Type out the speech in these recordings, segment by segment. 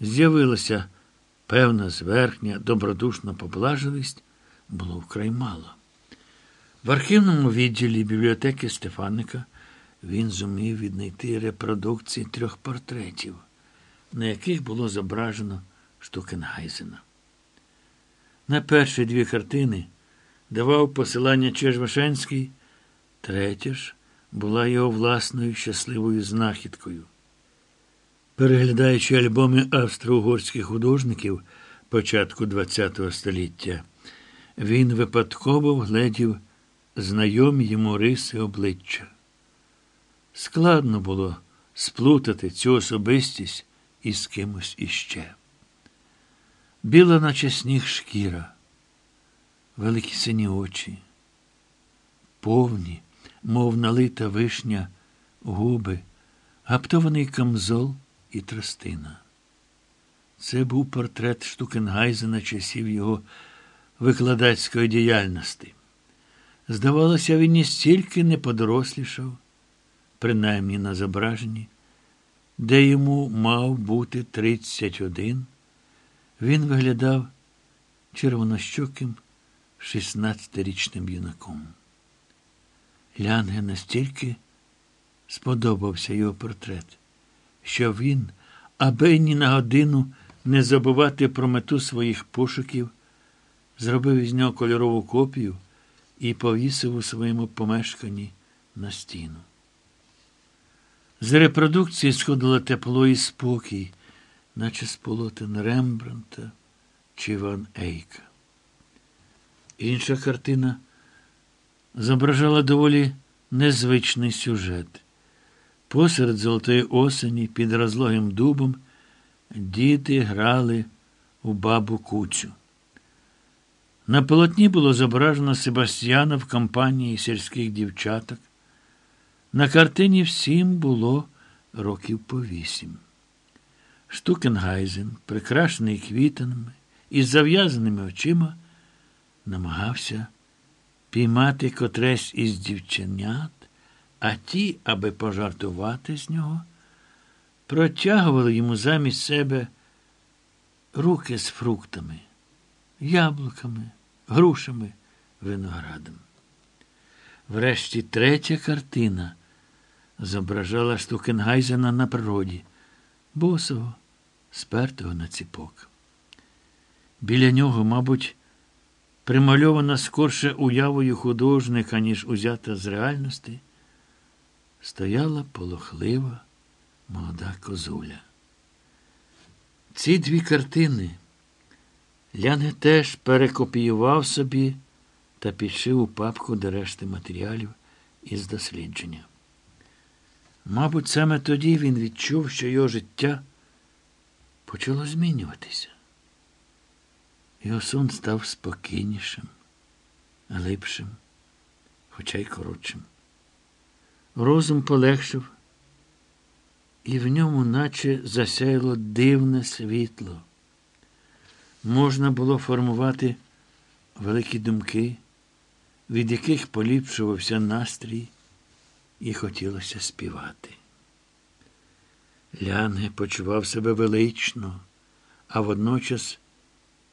з'явилася певна зверхня, добродушна поблажливість, було вкрай мало. В архівному відділі бібліотеки Стефаника він зумів віднайти репродукції трьох портретів, на яких було зображено Штукенгайзена. На перші дві картини давав посилання Чежвашенський, третя ж була його власною щасливою знахідкою. Переглядаючи альбоми австро-угорських художників початку ХХ століття, він випадково вгледів знайомі йому риси обличчя. Складно було сплутати цю особистість із кимось іще. Біла, наче сніг шкіра, великі сині очі, повні, мов налита вишня, губи, гаптований камзол і тростина. Це був портрет Штукенгайзена часів його викладацької діяльності. Здавалося, він і стільки не подорослішав, принаймні на зображенні, де йому мав бути 31, він виглядав червонощоким 16-річним юнаком. Лянге настільки сподобався його портрет, що він, аби ні на годину не забувати про мету своїх пошуків, зробив із нього кольорову копію і повісив у своєму помешканні на стіну. З репродукції сходило тепло і спокій, наче з полотен Рембранта чи Ван Ейка. Інша картина зображала доволі незвичний сюжет. Посеред золотої осені під розлогим дубом діти грали у бабу кучу. На полотні було зображено Себастьяна в компанії сільських дівчаток. На картині всім було років по вісім. Штукенгайзен, прикрашений квітами із зав'язаними очима, намагався піймати котресь із дівченят, а ті, аби пожартувати з нього, протягували йому замість себе руки з фруктами, яблуками, грушами, виноградом. Врешті третя картина зображала Штукенгайзена на природі, босого, спертого на ціпок. Біля нього, мабуть, примальована скорше уявою художника, ніж узята з реальності, стояла полохлива молода козуля. Ці дві картини Ляне теж перекопіював собі та підшив у папку до решти матеріалів із дослідження. Мабуть, саме тоді він відчув, що його життя почало змінюватися. Його сон став спокійнішим, глибшим, хоча й коротшим. Розум полегшив, і в ньому наче засяяло дивне світло. Можна було формувати великі думки, від яких поліпшувався настрій, і хотілося співати. Лянге почував себе велично, а водночас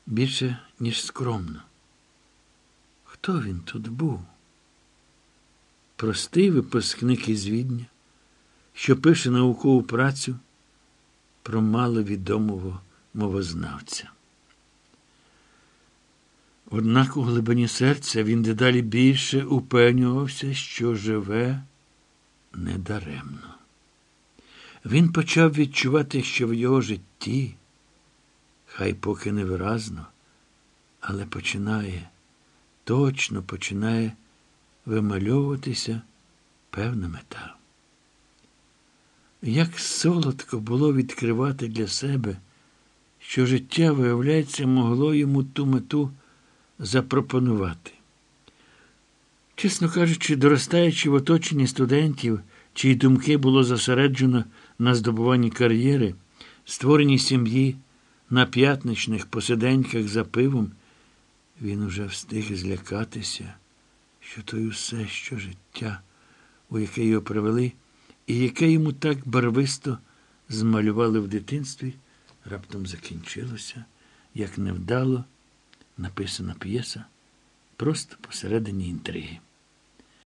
більше, ніж скромно. Хто він тут був? Простий випускник із Відня, що пише наукову працю про маловідомого мовознавця. Однак у глибині серця він дедалі більше упевнювався, що живе недаремно. Він почав відчувати, що в його житті, хай поки невиразно, але починає, точно починає вимальовуватися певна мета. Як солодко було відкривати для себе, що життя, виявляється, могло йому ту мету запропонувати. Чесно кажучи, доростаючи в оточенні студентів, чиї думки було зосереджено на здобуванні кар'єри, створенні сім'ї, на п'ятничних посиденьках за пивом, він уже встиг злякатися, що то й усе, що життя, у яке його привели, і яке йому так барвисто змалювали в дитинстві, раптом закінчилося, як невдало написана п'єса просто посередині інтриги.